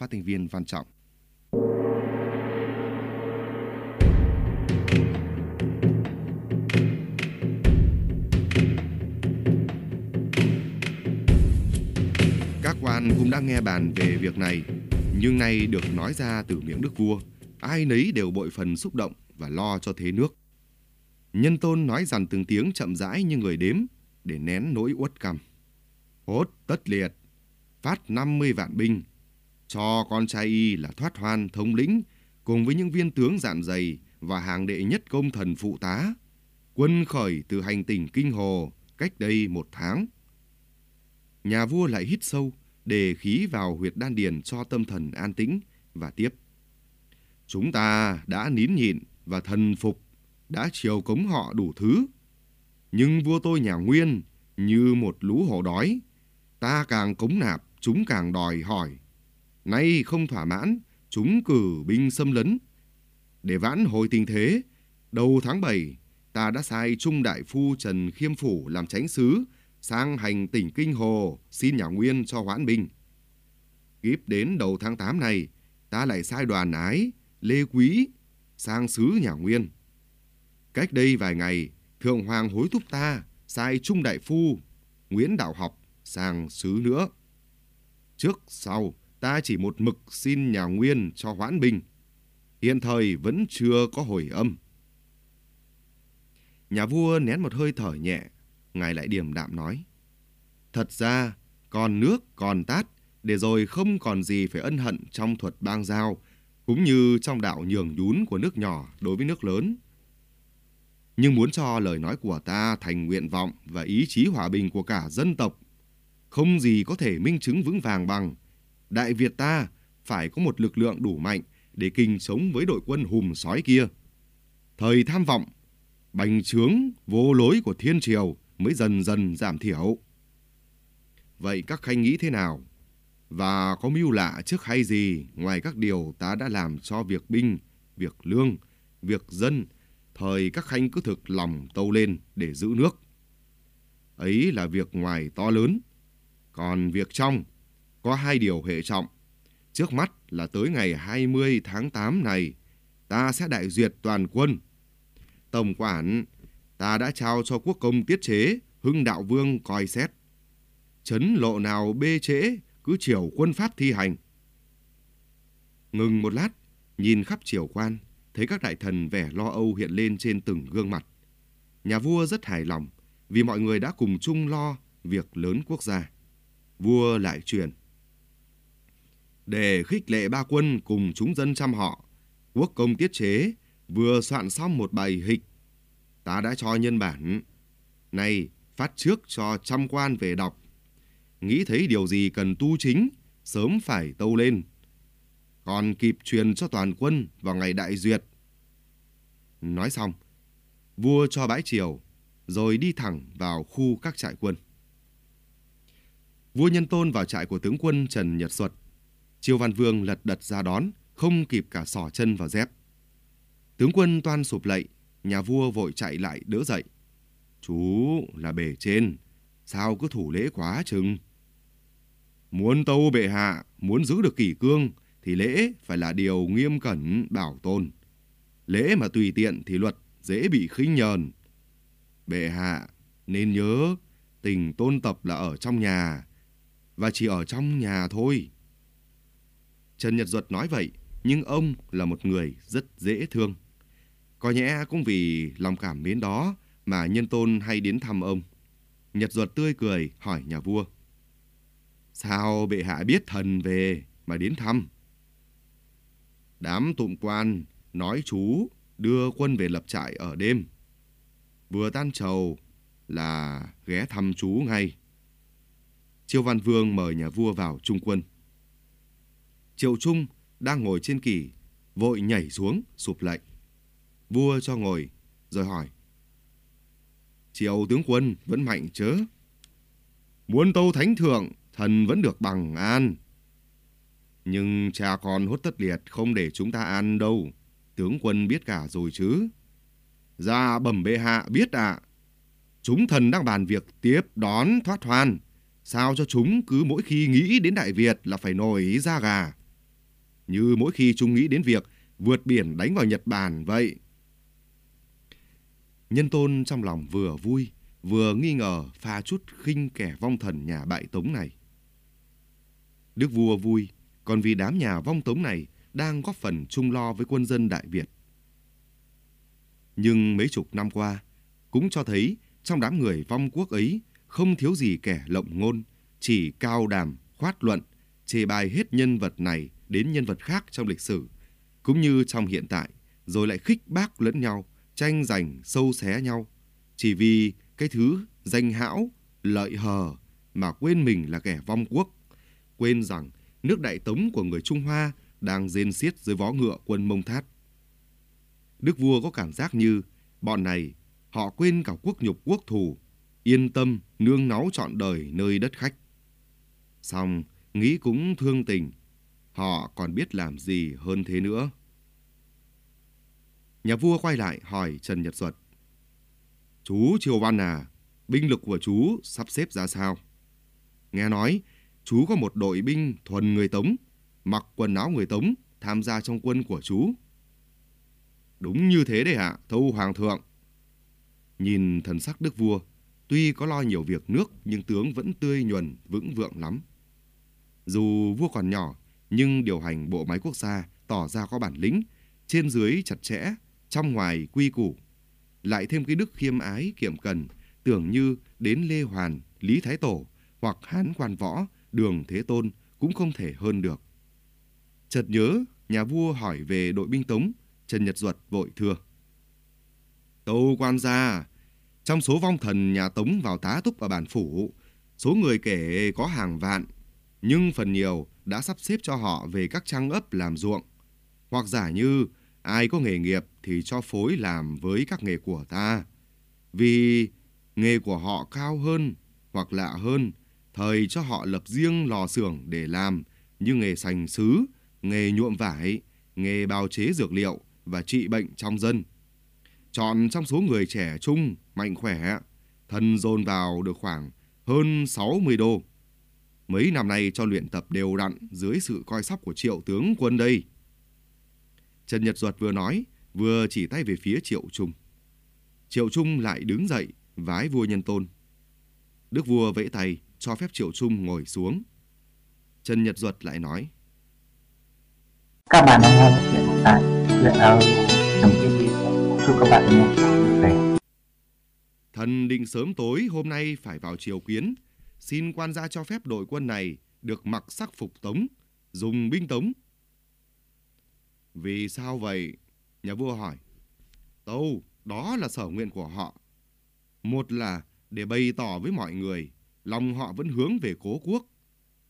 phát thanh viên Văn Trọng. Các quan cũng đã nghe bàn về việc này, nhưng nay được nói ra từ miệng đức vua, ai nấy đều bội phần xúc động và lo cho thế nước. Nhân tôn nói dằn từng tiếng chậm rãi như người đếm để nén nỗi uất căm. Hốt tất liệt, phát 50 vạn binh, cho con trai y là thoát hoan thống lĩnh cùng với những viên tướng dạn dày và hàng đệ nhất công thần phụ tá. Quân khởi từ hành tỉnh Kinh Hồ cách đây một tháng. Nhà vua lại hít sâu, đề khí vào huyệt đan điền cho tâm thần an tĩnh và tiếp. Chúng ta đã nín nhịn và thần phục, đã chiều cống họ đủ thứ. Nhưng vua tôi nhà Nguyên như một lũ hổ đói, ta càng cống nạp, chúng càng đòi hỏi. Nay không thỏa mãn, chúng cử binh xâm lấn. Để vãn hồi tình thế, đầu tháng 7, ta đã sai Trung Đại Phu Trần Khiêm Phủ làm tránh sứ sang hành tỉnh Kinh Hồ xin nhà Nguyên cho hoãn binh. Tiếp đến đầu tháng 8 này, ta lại sai đoàn ái, Lê Quý sang sứ nhà Nguyên. Cách đây vài ngày, Thượng Hoàng hối thúc ta sai Trung Đại Phu, Nguyễn Đạo Học sang sứ nữa. Trước sau, ta chỉ một mực xin nhà Nguyên cho hoãn binh. Hiện thời vẫn chưa có hồi âm. Nhà vua nén một hơi thở nhẹ, ngài lại điềm đạm nói. Thật ra, còn nước còn tát, để rồi không còn gì phải ân hận trong thuật bang giao, cũng như trong đạo nhường nhún của nước nhỏ đối với nước lớn. Nhưng muốn cho lời nói của ta thành nguyện vọng và ý chí hòa bình của cả dân tộc, không gì có thể minh chứng vững vàng bằng Đại Việt ta phải có một lực lượng đủ mạnh để kinh sống với đội quân hùm sói kia. Thời tham vọng, bành trướng vô lối của thiên triều mới dần dần giảm thiểu. Vậy các khanh nghĩ thế nào? Và có mưu lạ trước hay gì ngoài các điều ta đã làm cho việc binh, việc lương, việc dân, thời các khanh cứ thực lòng tâu lên để giữ nước. Ấy là việc ngoài to lớn, còn việc trong có hai điều hệ trọng. Trước mắt là tới ngày 20 tháng 8 này, ta sẽ đại duyệt toàn quân. Tổng quản, ta đã trao cho quốc công tiết chế, hưng đạo vương coi xét. Chấn lộ nào bê trễ, cứ chiều quân pháp thi hành. Ngừng một lát, nhìn khắp triều quan, thấy các đại thần vẻ lo âu hiện lên trên từng gương mặt. Nhà vua rất hài lòng vì mọi người đã cùng chung lo việc lớn quốc gia. Vua lại truyền để khích lệ ba quân cùng chúng dân chăm họ. Quốc công tiết chế vừa soạn xong một bài hịch. Ta đã cho nhân bản. Này, phát trước cho trăm quan về đọc. Nghĩ thấy điều gì cần tu chính, sớm phải tâu lên. Còn kịp truyền cho toàn quân vào ngày đại duyệt. Nói xong, vua cho bãi triều, rồi đi thẳng vào khu các trại quân. Vua Nhân Tôn vào trại của tướng quân Trần Nhật Duật Triều Văn Vương lật đật ra đón, không kịp cả sỏ chân vào dép. Tướng quân toan sụp lạy, nhà vua vội chạy lại đỡ dậy. Chú là bề trên, sao cứ thủ lễ quá chừng? Muốn tâu bệ hạ, muốn giữ được kỷ cương, thì lễ phải là điều nghiêm cẩn, bảo tồn. Lễ mà tùy tiện thì luật dễ bị khinh nhờn. Bệ hạ nên nhớ tình tôn tập là ở trong nhà, và chỉ ở trong nhà thôi. Trần Nhật Duật nói vậy, nhưng ông là một người rất dễ thương. Có nhẽ cũng vì lòng cảm mến đó mà nhân tôn hay đến thăm ông. Nhật Duật tươi cười hỏi nhà vua. Sao bệ hạ biết thần về mà đến thăm? Đám tụng quan nói chú đưa quân về lập trại ở đêm. Vừa tan trầu là ghé thăm chú ngay. Triều Văn Vương mời nhà vua vào trung quân. Triệu Trung đang ngồi trên kỳ, vội nhảy xuống, sụp lệnh. Vua cho ngồi, rồi hỏi. Triệu tướng quân vẫn mạnh chớ? Muốn tâu thánh thượng, thần vẫn được bằng an. Nhưng cha con hốt tất liệt không để chúng ta an đâu. Tướng quân biết cả rồi chứ. Ra bẩm bệ hạ biết ạ. Chúng thần đang bàn việc tiếp đón thoát hoan. Sao cho chúng cứ mỗi khi nghĩ đến Đại Việt là phải nổi da gà như mỗi khi chúng nghĩ đến việc vượt biển đánh vào Nhật Bản vậy. Nhân tôn trong lòng vừa vui, vừa nghi ngờ pha chút khinh kẻ vong thần nhà bại tống này. Đức vua vui, còn vì đám nhà vong tống này đang góp phần chung lo với quân dân Đại Việt. Nhưng mấy chục năm qua, cũng cho thấy trong đám người vong quốc ấy không thiếu gì kẻ lộng ngôn, chỉ cao đàm, khoát luận, chê bài hết nhân vật này đến nhân vật khác trong lịch sử, cũng như trong hiện tại, rồi lại khích bác lẫn nhau, tranh giành, sâu xé nhau, chỉ vì cái thứ danh hão, lợi hờ mà quên mình là kẻ vong quốc, quên rằng nước đại tống của người Trung Hoa đang rên xiết dưới vó ngựa quân Mông Thát. Đức vua có cảm giác như bọn này họ quên cả quốc nhục quốc thù, yên tâm nương náu trọn đời nơi đất khách. Xong, nghĩ cũng thương tình, họ còn biết làm gì hơn thế nữa. Nhà vua quay lại hỏi Trần Nhật Duật. Chú Triều Văn à, binh lực của chú sắp xếp ra sao? Nghe nói, chú có một đội binh thuần người Tống, mặc quần áo người Tống, tham gia trong quân của chú. Đúng như thế đấy ạ, thâu hoàng thượng. Nhìn thần sắc đức vua, tuy có lo nhiều việc nước nhưng tướng vẫn tươi nhuần, vững vượng lắm. Dù vua còn nhỏ, nhưng điều hành bộ máy quốc gia tỏ ra có bản lĩnh, trên dưới chặt chẽ, trong ngoài quy củ. Lại thêm cái đức khiêm ái kiệm cần, tưởng như đến Lê Hoàn, Lý Thái Tổ hoặc Hán Quan Võ, Đường Thế Tôn cũng không thể hơn được. Chợt nhớ, nhà vua hỏi về đội binh Tống, Trần Nhật Duật vội thưa. Tâu quan gia, trong số vong thần nhà Tống vào tá túc ở bản phủ, số người kể có hàng vạn, nhưng phần nhiều đã sắp xếp cho họ về các trang ấp làm ruộng. Hoặc giả như ai có nghề nghiệp thì cho phối làm với các nghề của ta. Vì nghề của họ cao hơn hoặc lạ hơn, thời cho họ lập riêng lò xưởng để làm như nghề sành sứ, nghề nhuộm vải, nghề bào chế dược liệu và trị bệnh trong dân. Chọn trong số người trẻ trung, mạnh khỏe, thân dồn vào được khoảng hơn 60 đô. Mấy năm nay cho luyện tập đều đặn dưới sự coi sóc của triệu tướng quân đây. Trần Nhật Duật vừa nói, vừa chỉ tay về phía triệu trung. Triệu trung lại đứng dậy, vái vua nhân tôn. Đức vua vẫy tay, cho phép triệu trung ngồi xuống. Trần Nhật Duật lại nói. Các bạn đang nghe chuyện tại chuyện ở trong TV. Chúc các bạn nghe. Thần định sớm tối hôm nay phải vào triều kiến, xin quan gia cho phép đội quân này được mặc sắc phục tống, dùng binh tống. Vì sao vậy? Nhà vua hỏi. Tâu, đó là sở nguyện của họ. Một là để bày tỏ với mọi người, lòng họ vẫn hướng về cố quốc.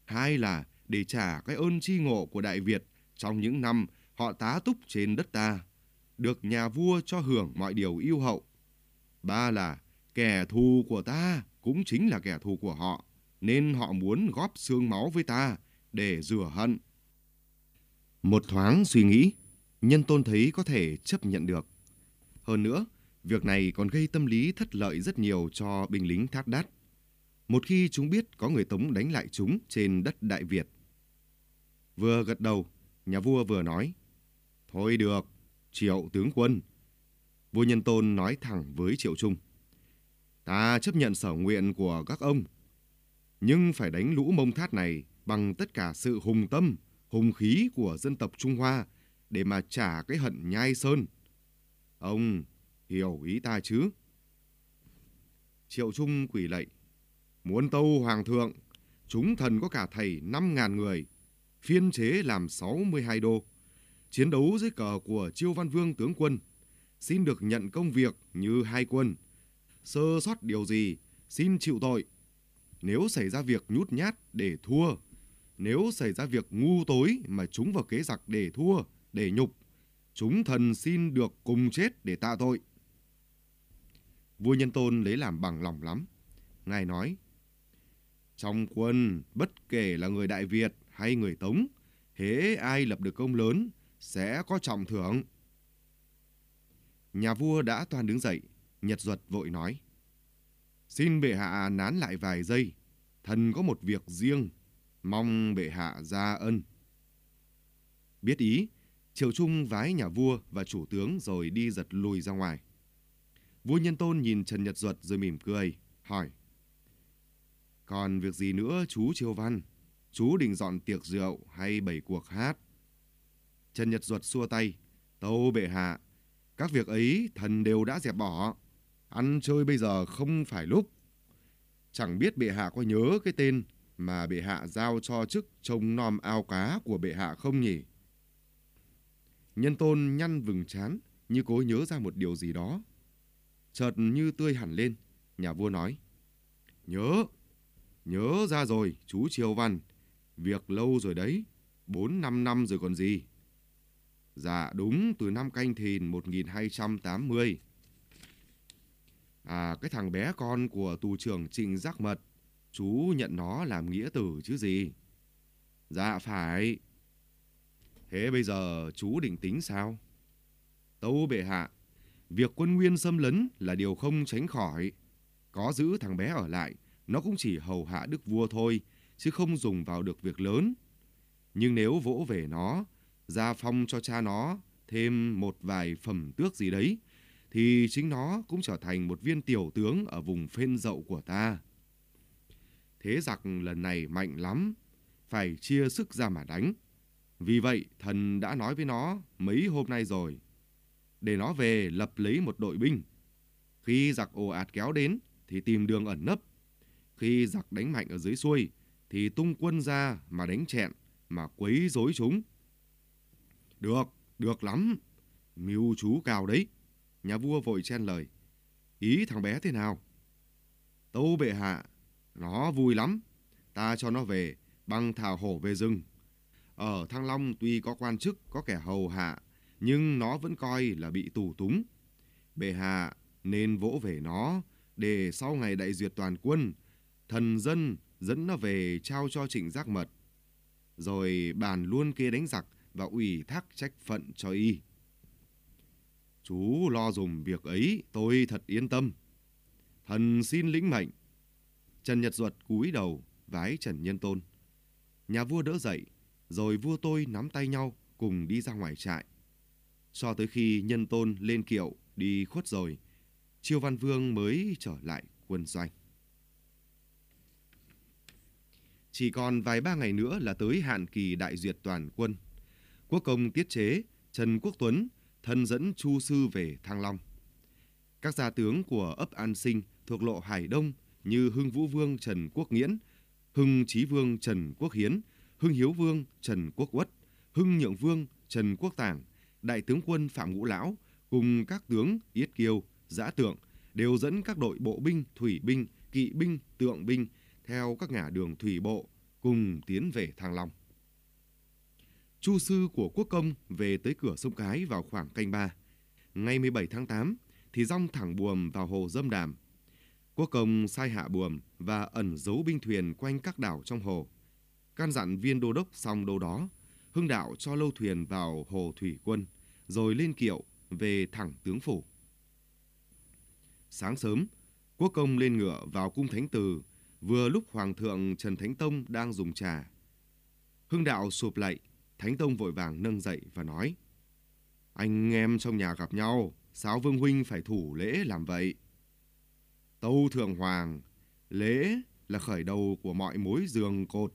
Hai là để trả cái ơn tri ngộ của Đại Việt trong những năm họ tá túc trên đất ta, được nhà vua cho hưởng mọi điều yêu hậu. Ba là kẻ thù của ta cũng chính là kẻ thù của họ, nên họ muốn góp xương máu với ta để rửa hận. Một thoáng suy nghĩ, nhân tôn thấy có thể chấp nhận được. Hơn nữa, việc này còn gây tâm lý thất lợi rất nhiều cho binh lính thát đát. Một khi chúng biết có người Tống đánh lại chúng trên đất Đại Việt. Vừa gật đầu, nhà vua vừa nói, Thôi được, triệu tướng quân. Vua Nhân Tôn nói thẳng với Triệu Trung. Ta chấp nhận sở nguyện của các ông, nhưng phải đánh lũ mông thát này bằng tất cả sự hùng tâm, hùng khí của dân tộc Trung Hoa để mà trả cái hận nhai sơn. Ông hiểu ý ta chứ? Triệu Trung quỷ lạy. Muốn tâu hoàng thượng, chúng thần có cả thầy 5.000 người, phiên chế làm 62 đô. Chiến đấu dưới cờ của Chiêu Văn Vương tướng quân, xin được nhận công việc như hai quân. Sơ sót điều gì, xin chịu tội. Nếu xảy ra việc nhút nhát để thua, nếu xảy ra việc ngu tối mà chúng vào kế giặc để thua, để nhục, chúng thần xin được cùng chết để tạ tội. Vua Nhân Tôn lấy làm bằng lòng lắm. Ngài nói, trong quân, bất kể là người Đại Việt hay người Tống, hễ ai lập được công lớn, sẽ có trọng thưởng. Nhà vua đã toàn đứng dậy, Nhật Duật vội nói. Xin bệ hạ nán lại vài giây, thần có một việc riêng, mong bệ hạ ra ân. Biết ý, Triệu Trung vái nhà vua và chủ tướng rồi đi giật lùi ra ngoài. Vua Nhân Tôn nhìn Trần Nhật Duật rồi mỉm cười, hỏi. Còn việc gì nữa chú Triều Văn? Chú định dọn tiệc rượu hay bày cuộc hát? Trần Nhật Duật xua tay. Tâu bệ hạ, các việc ấy thần đều đã dẹp bỏ. Ăn chơi bây giờ không phải lúc. Chẳng biết bệ hạ có nhớ cái tên mà bệ hạ giao cho chức trông nom ao cá của bệ hạ không nhỉ? Nhân tôn nhăn vừng chán như cố nhớ ra một điều gì đó. Chợt như tươi hẳn lên, nhà vua nói. Nhớ, nhớ ra rồi chú Triều Văn, việc lâu rồi đấy, bốn năm năm rồi còn gì. Dạ đúng từ năm canh thìn 1280. À cái thằng bé con của tù trưởng Trịnh Giác Mật, chú nhận nó làm nghĩa tử chứ gì? Dạ phải. Thế bây giờ chú định tính sao? Tâu bệ hạ, việc quân nguyên xâm lấn là điều không tránh khỏi. Có giữ thằng bé ở lại, nó cũng chỉ hầu hạ đức vua thôi, chứ không dùng vào được việc lớn. Nhưng nếu vỗ về nó, gia phong cho cha nó thêm một vài phẩm tước gì đấy, thì chính nó cũng trở thành một viên tiểu tướng ở vùng phên dậu của ta. Thế giặc lần này mạnh lắm, phải chia sức ra mà đánh. Vì vậy, thần đã nói với nó mấy hôm nay rồi, để nó về lập lấy một đội binh. Khi giặc ồ ạt kéo đến, thì tìm đường ẩn nấp. Khi giặc đánh mạnh ở dưới xuôi, thì tung quân ra mà đánh chẹn, mà quấy rối chúng. Được, được lắm. Mưu chú cao đấy. Nhà vua vội chen lời. Ý thằng bé thế nào? Tâu bệ hạ, nó vui lắm. Ta cho nó về, băng thả hổ về rừng. Ở Thăng Long tuy có quan chức, có kẻ hầu hạ, nhưng nó vẫn coi là bị tù túng. Bệ hạ nên vỗ về nó, để sau ngày đại duyệt toàn quân, thần dân dẫn nó về trao cho trịnh giác mật. Rồi bàn luôn kê đánh giặc và ủy thác trách phận cho y. Chú lo dùng việc ấy, tôi thật yên tâm. Thần xin lĩnh mệnh. Trần Nhật Duật cúi đầu, vái Trần Nhân Tôn. Nhà vua đỡ dậy, rồi vua tôi nắm tay nhau cùng đi ra ngoài trại. Cho tới khi Nhân Tôn lên kiệu đi khuất rồi, Triều Văn Vương mới trở lại quân doanh. Chỉ còn vài ba ngày nữa là tới hạn kỳ đại duyệt toàn quân. Quốc công tiết chế, Trần Quốc Tuấn, thân dẫn Chu Sư về Thăng Long. Các gia tướng của ấp An Sinh thuộc lộ Hải Đông như Hưng Vũ Vương Trần Quốc Nghiễn, Hưng Chí Vương Trần Quốc Hiến, Hưng Hiếu Vương Trần Quốc Uất, Hưng Nhượng Vương Trần Quốc Tảng, Đại tướng quân Phạm Ngũ Lão cùng các tướng Yết Kiêu, Giã Tượng đều dẫn các đội bộ binh, thủy binh, kỵ binh, tượng binh theo các ngã đường thủy bộ cùng tiến về Thăng Long. Chu sư của quốc công về tới cửa sông Cái vào khoảng canh ba. Ngày 17 tháng 8 thì rong thẳng buồm vào hồ Dâm Đàm. Quốc công sai hạ buồm và ẩn giấu binh thuyền quanh các đảo trong hồ. Can dặn viên đô đốc xong đâu đó, hưng đạo cho lâu thuyền vào hồ thủy quân, rồi lên kiệu về thẳng tướng phủ. Sáng sớm, quốc công lên ngựa vào cung thánh từ, vừa lúc hoàng thượng Trần Thánh Tông đang dùng trà. Hưng đạo sụp lạy, Thánh Tông vội vàng nâng dậy và nói Anh em trong nhà gặp nhau, sao Vương Huynh phải thủ lễ làm vậy? Tâu Thượng Hoàng, lễ là khởi đầu của mọi mối giường cột.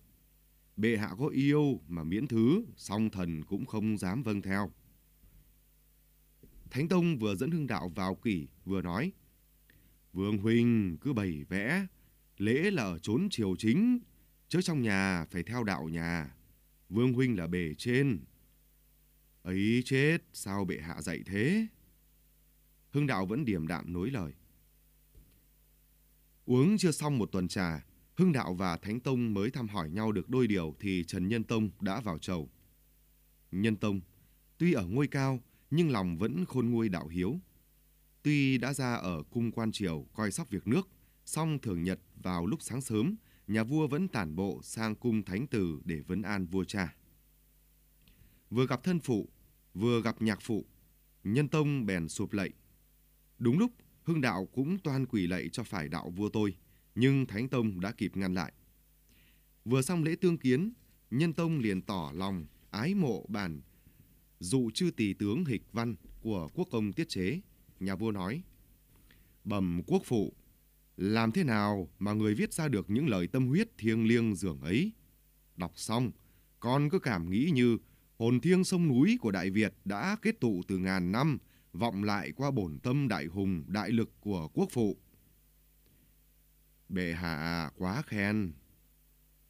Bệ hạ có yêu mà miễn thứ, song thần cũng không dám vâng theo. Thánh Tông vừa dẫn hưng đạo vào kỷ, vừa nói Vương Huynh cứ bày vẽ, lễ là ở trốn triều chính, chứ trong nhà phải theo đạo nhà. Vương Huynh là bề trên. Ấy chết, sao bệ hạ dạy thế? Hưng đạo vẫn điềm đạm nối lời. Uống chưa xong một tuần trà, Hưng đạo và Thánh Tông mới thăm hỏi nhau được đôi điều thì Trần Nhân Tông đã vào chầu. Nhân Tông, tuy ở ngôi cao, nhưng lòng vẫn khôn nguôi đạo hiếu. Tuy đã ra ở cung quan triều coi sóc việc nước, song thường nhật vào lúc sáng sớm, nhà vua vẫn tản bộ sang cung thánh tử để vấn an vua cha. Vừa gặp thân phụ, vừa gặp nhạc phụ, nhân tông bèn sụp lạy. Đúng lúc, hưng đạo cũng toan quỳ lạy cho phải đạo vua tôi, nhưng thánh tông đã kịp ngăn lại. Vừa xong lễ tương kiến, nhân tông liền tỏ lòng ái mộ bản dụ chư tỳ tướng hịch văn của quốc công tiết chế, nhà vua nói, Bẩm quốc phụ, làm thế nào mà người viết ra được những lời tâm huyết thiêng liêng dường ấy? Đọc xong, con cứ cảm nghĩ như hồn thiêng sông núi của Đại Việt đã kết tụ từ ngàn năm, vọng lại qua bổn tâm đại hùng, đại lực của quốc phụ. Bệ hạ quá khen.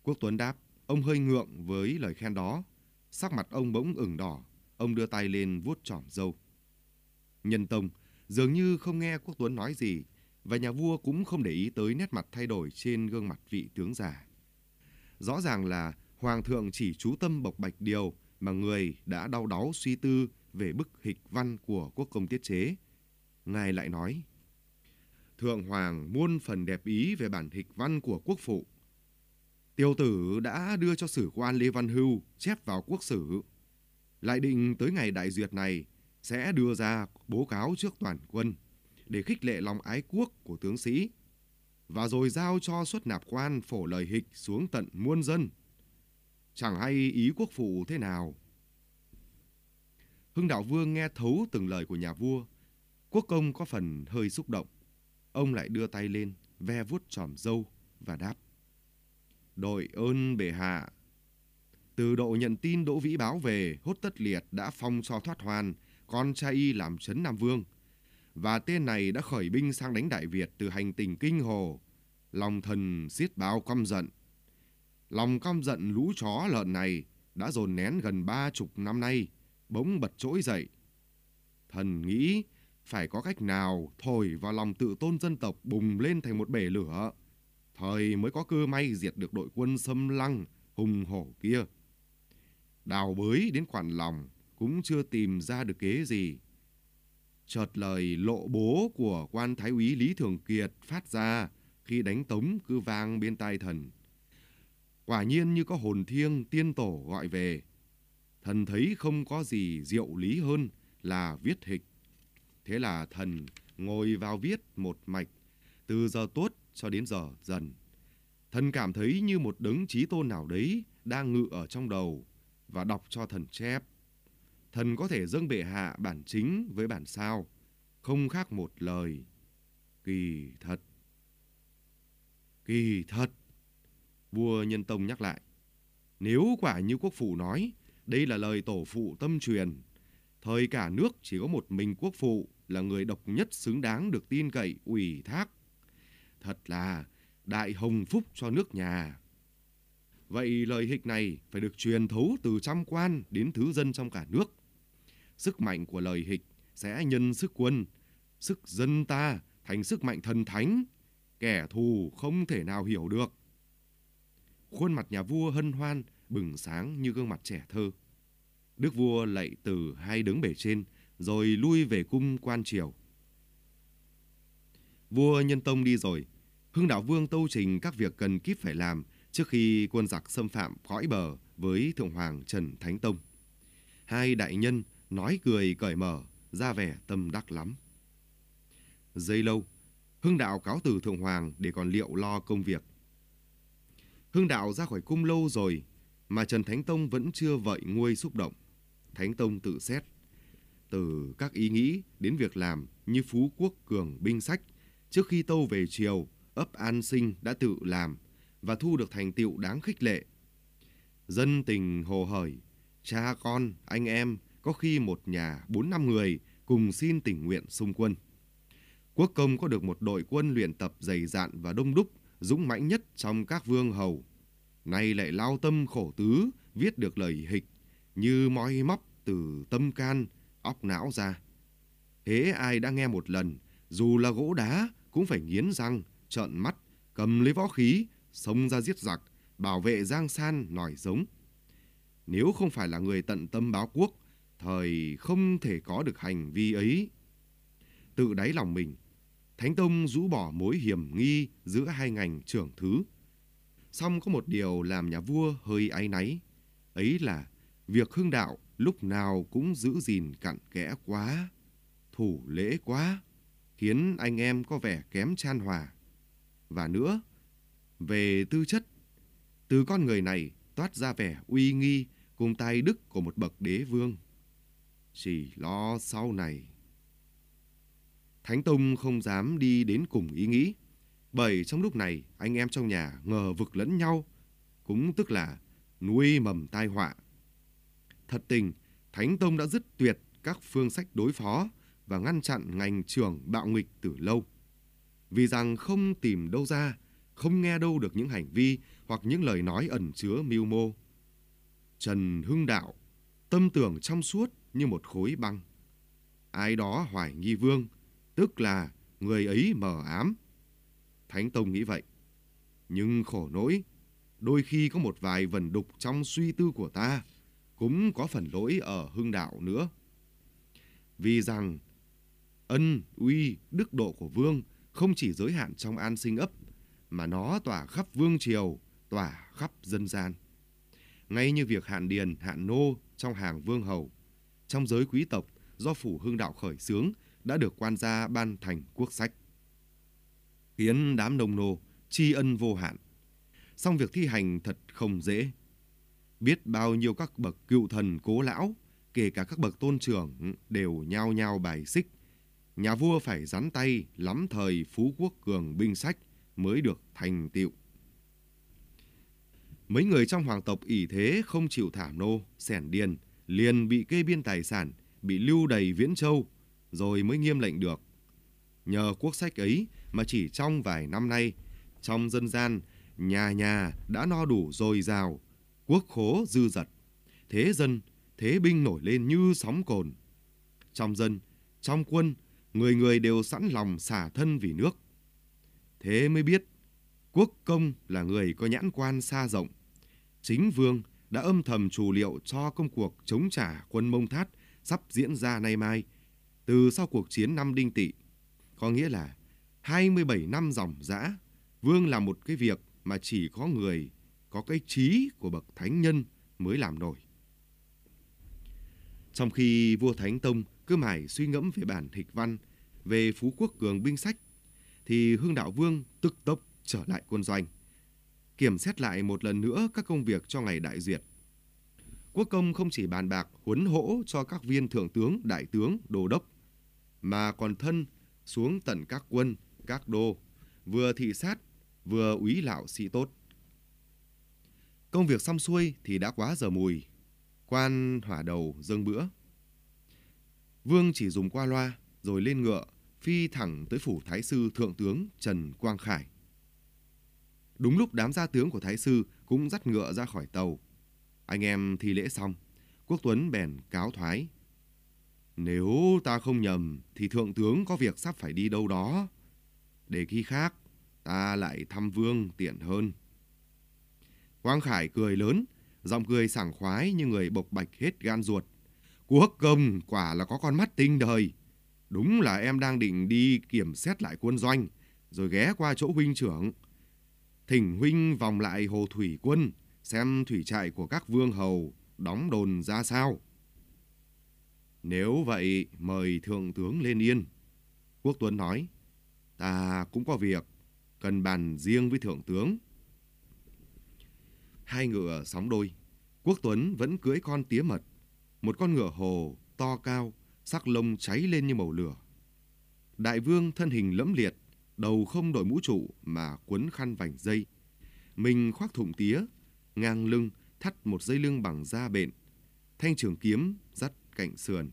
Quốc Tuấn đáp, ông hơi ngượng với lời khen đó. Sắc mặt ông bỗng ửng đỏ, ông đưa tay lên vuốt trỏm dâu. Nhân Tông dường như không nghe Quốc Tuấn nói gì, và nhà vua cũng không để ý tới nét mặt thay đổi trên gương mặt vị tướng già. Rõ ràng là Hoàng thượng chỉ chú tâm bộc bạch điều mà người đã đau đáu suy tư về bức hịch văn của quốc công tiết chế. Ngài lại nói, Thượng Hoàng muôn phần đẹp ý về bản hịch văn của quốc phụ. Tiêu tử đã đưa cho sử quan Lê Văn Hưu chép vào quốc sử. Lại định tới ngày đại duyệt này sẽ đưa ra bố cáo trước toàn quân để khích lệ lòng ái quốc của tướng sĩ và rồi giao cho xuất nạp quan phổ lời hịch xuống tận muôn dân. Chẳng hay ý quốc phụ thế nào. Hưng đạo vương nghe thấu từng lời của nhà vua. Quốc công có phần hơi xúc động. Ông lại đưa tay lên, ve vuốt tròm dâu và đáp. Đội ơn bệ hạ. Từ độ nhận tin Đỗ Vĩ báo về, hốt tất liệt đã phong cho thoát hoàn, con trai y làm trấn Nam Vương. Và tên này đã khởi binh sang đánh Đại Việt từ hành tình Kinh Hồ. Lòng thần xiết bao căm giận. Lòng căm giận lũ chó lợn này đã dồn nén gần ba chục năm nay, bỗng bật trỗi dậy. Thần nghĩ phải có cách nào thổi vào lòng tự tôn dân tộc bùng lên thành một bể lửa. Thời mới có cơ may diệt được đội quân xâm lăng hùng hổ kia. Đào bới đến quản lòng cũng chưa tìm ra được kế gì. Chợt lời lộ bố của quan thái úy Lý Thường Kiệt phát ra khi đánh tống cứ vang bên tai thần. Quả nhiên như có hồn thiêng tiên tổ gọi về. Thần thấy không có gì diệu lý hơn là viết hịch. Thế là thần ngồi vào viết một mạch từ giờ tốt cho đến giờ dần. Thần cảm thấy như một đấng trí tôn nào đấy đang ngự ở trong đầu và đọc cho thần chép. Thần có thể dâng bệ hạ bản chính với bản sao, không khác một lời. Kỳ thật. Kỳ thật. Vua Nhân Tông nhắc lại. Nếu quả như quốc phụ nói, đây là lời tổ phụ tâm truyền. Thời cả nước chỉ có một mình quốc phụ là người độc nhất xứng đáng được tin cậy ủy thác. Thật là đại hồng phúc cho nước nhà. Vậy lời hịch này phải được truyền thấu từ trăm quan đến thứ dân trong cả nước. Sức mạnh của lời hịch sẽ nhân sức quân, sức dân ta thành sức mạnh thần thánh. Kẻ thù không thể nào hiểu được. Khuôn mặt nhà vua hân hoan, bừng sáng như gương mặt trẻ thơ. Đức vua lạy từ hai đứng bể trên, rồi lui về cung quan triều. Vua Nhân Tông đi rồi, Hưng Đạo Vương tâu trình các việc cần kíp phải làm trước khi quân giặc xâm phạm cõi bờ với Thượng Hoàng Trần Thánh Tông. Hai đại nhân nói cười cởi mở, ra vẻ tâm đắc lắm. Dây lâu, Hưng Đạo cáo từ Thượng Hoàng để còn liệu lo công việc. Hưng Đạo ra khỏi cung lâu rồi, mà Trần Thánh Tông vẫn chưa vợi nguôi xúc động. Thánh Tông tự xét. Từ các ý nghĩ đến việc làm như Phú Quốc Cường binh sách, trước khi Tâu về triều, ấp an sinh đã tự làm và thu được thành tựu đáng khích lệ. Dân tình hồ hởi, cha con, anh em, có khi một nhà bốn năm người cùng xin tình nguyện xung quân. Quốc công có được một đội quân luyện tập dày dạn và đông đúc, dũng mãnh nhất trong các vương hầu. Nay lại lao tâm khổ tứ, viết được lời hịch, như moi móc từ tâm can, óc não ra. Thế ai đã nghe một lần, dù là gỗ đá, cũng phải nghiến răng, trợn mắt, cầm lấy võ khí, xông ra giết giặc, bảo vệ giang san nòi giống. Nếu không phải là người tận tâm báo quốc, thời không thể có được hành vi ấy. Tự đáy lòng mình, Thánh Tông rũ bỏ mối hiểm nghi giữa hai ngành trưởng thứ. Xong có một điều làm nhà vua hơi áy náy. Ấy là việc hưng đạo lúc nào cũng giữ gìn cặn kẽ quá, thủ lễ quá, khiến anh em có vẻ kém chan hòa. Và nữa, về tư chất, từ con người này toát ra vẻ uy nghi cùng tài đức của một bậc đế vương chỉ lo sau này. Thánh Tông không dám đi đến cùng ý nghĩ, bởi trong lúc này anh em trong nhà ngờ vực lẫn nhau, cũng tức là nuôi mầm tai họa. Thật tình, Thánh Tông đã dứt tuyệt các phương sách đối phó và ngăn chặn ngành trưởng bạo nghịch từ lâu. Vì rằng không tìm đâu ra, không nghe đâu được những hành vi hoặc những lời nói ẩn chứa mưu mô. Trần Hưng Đạo, tâm tưởng trong suốt như một khối băng. Ai đó hoài nghi vương, tức là người ấy mờ ám. Thánh Tông nghĩ vậy. Nhưng khổ nỗi, đôi khi có một vài vần đục trong suy tư của ta, cũng có phần lỗi ở hưng đạo nữa. Vì rằng ân, uy, đức độ của vương không chỉ giới hạn trong an sinh ấp, mà nó tỏa khắp vương triều, tỏa khắp dân gian. Ngay như việc hạn điền, hạn nô trong hàng vương hầu, trong giới quý tộc do phủ hưng đạo khởi xướng đã được quan gia ban thành quốc sách. Khiến đám nông nô tri ân vô hạn. Song việc thi hành thật không dễ. Biết bao nhiêu các bậc cựu thần cố lão, kể cả các bậc tôn trưởng đều nhao nhao bài xích. Nhà vua phải rắn tay lắm thời phú quốc cường binh sách mới được thành tựu. Mấy người trong hoàng tộc ỷ thế không chịu thả nô, sẻn điền, liền bị kê biên tài sản, bị lưu đầy viễn châu, rồi mới nghiêm lệnh được. Nhờ quốc sách ấy mà chỉ trong vài năm nay, trong dân gian, nhà nhà đã no đủ dồi dào, quốc khố dư dật, thế dân, thế binh nổi lên như sóng cồn. Trong dân, trong quân, người người đều sẵn lòng xả thân vì nước. Thế mới biết, quốc công là người có nhãn quan xa rộng. Chính vương đã âm thầm chủ liệu cho công cuộc chống trả quân Mông Thát sắp diễn ra nay mai, từ sau cuộc chiến năm Đinh Tỵ. Có nghĩa là 27 năm dòng dã, vương làm một cái việc mà chỉ có người có cái trí của bậc thánh nhân mới làm nổi. Trong khi vua Thánh Tông cứ mải suy ngẫm về bản thịch văn, về Phú Quốc Cường binh sách, thì Hương Đạo Vương tức tốc trở lại quân doanh. Kiểm xét lại một lần nữa các công việc cho ngày đại duyệt. Quốc công không chỉ bàn bạc huấn hỗ cho các viên thượng tướng, đại tướng, đồ đốc, mà còn thân xuống tận các quân, các đô, vừa thị sát, vừa úy lão sĩ tốt. Công việc xong xuôi thì đã quá giờ mùi, quan hỏa đầu dâng bữa. Vương chỉ dùng qua loa, rồi lên ngựa, phi thẳng tới phủ Thái sư Thượng tướng Trần Quang Khải. Đúng lúc đám gia tướng của Thái sư cũng dắt ngựa ra khỏi tàu. Anh em thi lễ xong, Quốc Tuấn bèn cáo thoái. Nếu ta không nhầm thì Thượng tướng có việc sắp phải đi đâu đó. Để khi khác, ta lại thăm vương tiện hơn. Quang Khải cười lớn, giọng cười sảng khoái như người bộc bạch hết gan ruột. Quốc công quả là có con mắt tinh đời. Đúng là em đang định đi kiểm xét lại quân doanh, rồi ghé qua chỗ huynh trưởng. Thỉnh huynh vòng lại hồ thủy quân, xem thủy trại của các vương hầu đóng đồn ra sao. Nếu vậy, mời thượng tướng lên yên. Quốc Tuấn nói, ta cũng có việc, cần bàn riêng với thượng tướng. Hai ngựa sóng đôi, Quốc Tuấn vẫn cưỡi con tía mật, một con ngựa hồ to cao, sắc lông cháy lên như màu lửa. Đại vương thân hình lẫm liệt, đầu không đội mũ trụ mà quấn khăn vành dây. Mình khoác thụng tía, ngang lưng thắt một dây lưng bằng da bện, thanh trường kiếm dắt cạnh sườn.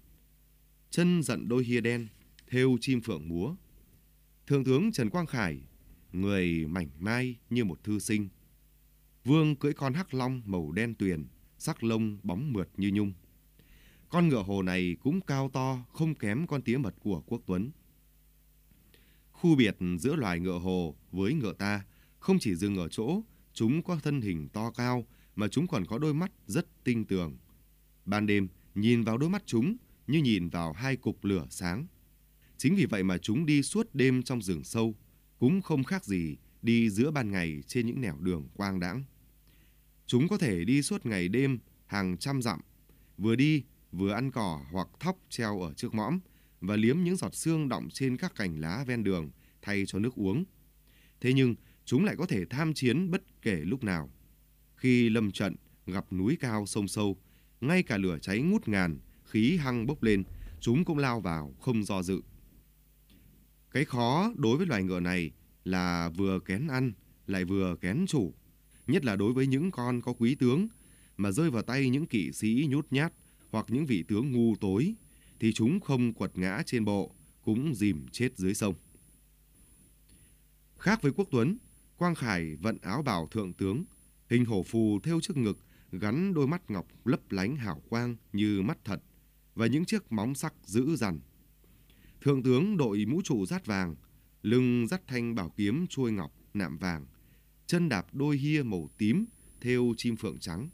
Chân giận đôi hia đen, thêu chim phượng múa. Thượng tướng Trần Quang Khải, người mảnh mai như một thư sinh. Vương cưỡi con hắc long màu đen tuyền, sắc lông bóng mượt như nhung. Con ngựa hồ này cũng cao to, không kém con tía mật của quốc tuấn. Khu biệt giữa loài ngựa hồ với ngựa ta không chỉ dừng ở chỗ chúng có thân hình to cao mà chúng còn có đôi mắt rất tinh tường. Ban đêm, nhìn vào đôi mắt chúng như nhìn vào hai cục lửa sáng. Chính vì vậy mà chúng đi suốt đêm trong rừng sâu, cũng không khác gì đi giữa ban ngày trên những nẻo đường quang đãng. Chúng có thể đi suốt ngày đêm hàng trăm dặm, vừa đi vừa ăn cỏ hoặc thóc treo ở trước mõm và liếm những giọt xương đọng trên các cành lá ven đường thay cho nước uống. Thế nhưng chúng lại có thể tham chiến bất kể lúc nào. Khi lâm trận gặp núi cao sông sâu, ngay cả lửa cháy ngút ngàn khí hăng bốc lên, chúng cũng lao vào, không do dự. Cái khó đối với loài ngựa này là vừa kén ăn, lại vừa kén chủ. Nhất là đối với những con có quý tướng, mà rơi vào tay những kỵ sĩ nhút nhát hoặc những vị tướng ngu tối, thì chúng không quật ngã trên bộ, cũng dìm chết dưới sông. Khác với Quốc Tuấn, Quang Khải vận áo bào thượng tướng, hình hổ phù theo trước ngực, gắn đôi mắt ngọc lấp lánh hào quang như mắt thật và những chiếc móng sắc dữ dằn. Thượng tướng đội mũ trụ rát vàng, lưng dắt thanh bảo kiếm chuôi ngọc nạm vàng, chân đạp đôi hia màu tím theo chim phượng trắng.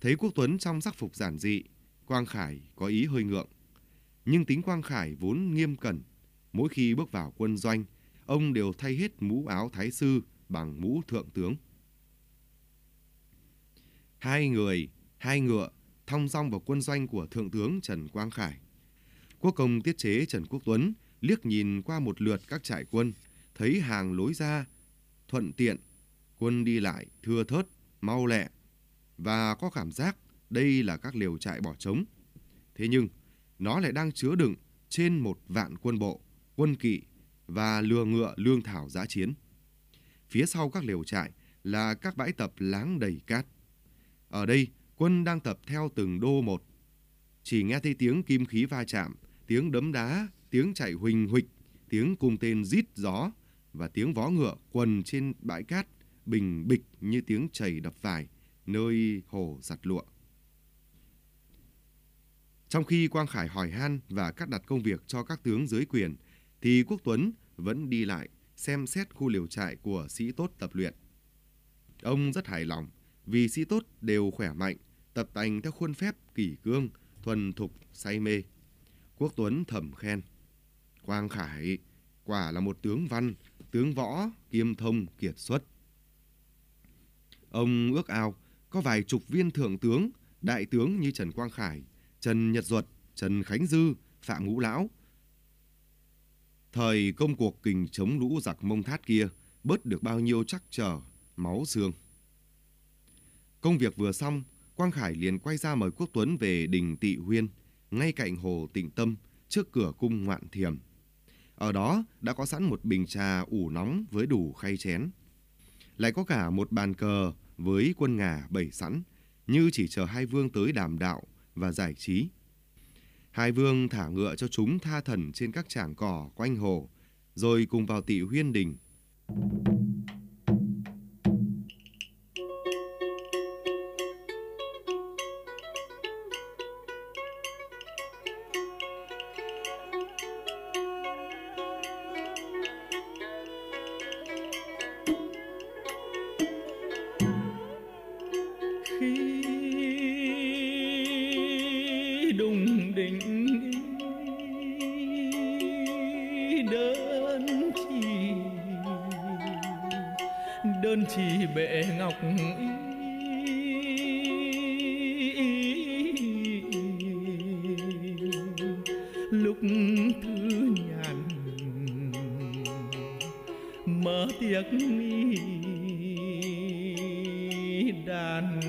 Thấy Quốc Tuấn trong sắc phục giản dị, Quang Khải có ý hơi ngượng. Nhưng tính Quang Khải vốn nghiêm cẩn, mỗi khi bước vào quân doanh, ông đều thay hết mũ áo thái sư bằng mũ thượng tướng. Hai người, hai ngựa, thong dong vào quân doanh của Thượng tướng Trần Quang Khải. Quốc công tiết chế Trần Quốc Tuấn liếc nhìn qua một lượt các trại quân, thấy hàng lối ra, thuận tiện, quân đi lại, thưa thớt, mau lẹ, và có cảm giác đây là các liều trại bỏ trống. Thế nhưng, nó lại đang chứa đựng trên một vạn quân bộ, quân kỵ và lừa ngựa lương thảo giã chiến. Phía sau các lều trại là các bãi tập láng đầy cát. Ở đây, quân đang tập theo từng đô một. Chỉ nghe thấy tiếng kim khí va chạm, tiếng đấm đá, tiếng chạy huỳnh huỵch, tiếng cung tên rít gió và tiếng vó ngựa quần trên bãi cát bình bịch như tiếng chảy đập vải nơi hồ giặt lụa. Trong khi Quang Khải hỏi han và cắt đặt công việc cho các tướng dưới quyền, thì Quốc Tuấn vẫn đi lại xem xét khu liều trại của sĩ tốt tập luyện. Ông rất hài lòng vì sĩ tốt đều khỏe mạnh, tập tành theo khuôn phép kỷ cương, thuần thục, say mê. Quốc Tuấn thầm khen. Quang Khải quả là một tướng văn, tướng võ, kiêm thông, kiệt xuất. Ông ước ao có vài chục viên thượng tướng, đại tướng như Trần Quang Khải, Trần Nhật Duật, Trần Khánh Dư, Phạm Ngũ Lão. Thời công cuộc kình chống lũ giặc mông thát kia bớt được bao nhiêu chắc trở, máu xương. Công việc vừa xong, Quang Khải liền quay ra mời Quốc Tuấn về đình Tị Huyên, ngay cạnh hồ Tịnh Tâm, trước cửa cung ngoạn thiềm. Ở đó đã có sẵn một bình trà ủ nóng với đủ khay chén. Lại có cả một bàn cờ với quân ngà bày sẵn, như chỉ chờ hai vương tới đàm đạo và giải trí. Hai vương thả ngựa cho chúng tha thần trên các trảng cỏ quanh hồ, rồi cùng vào tị huyên đình. Thư nhàn. Mở tiệc mi đàn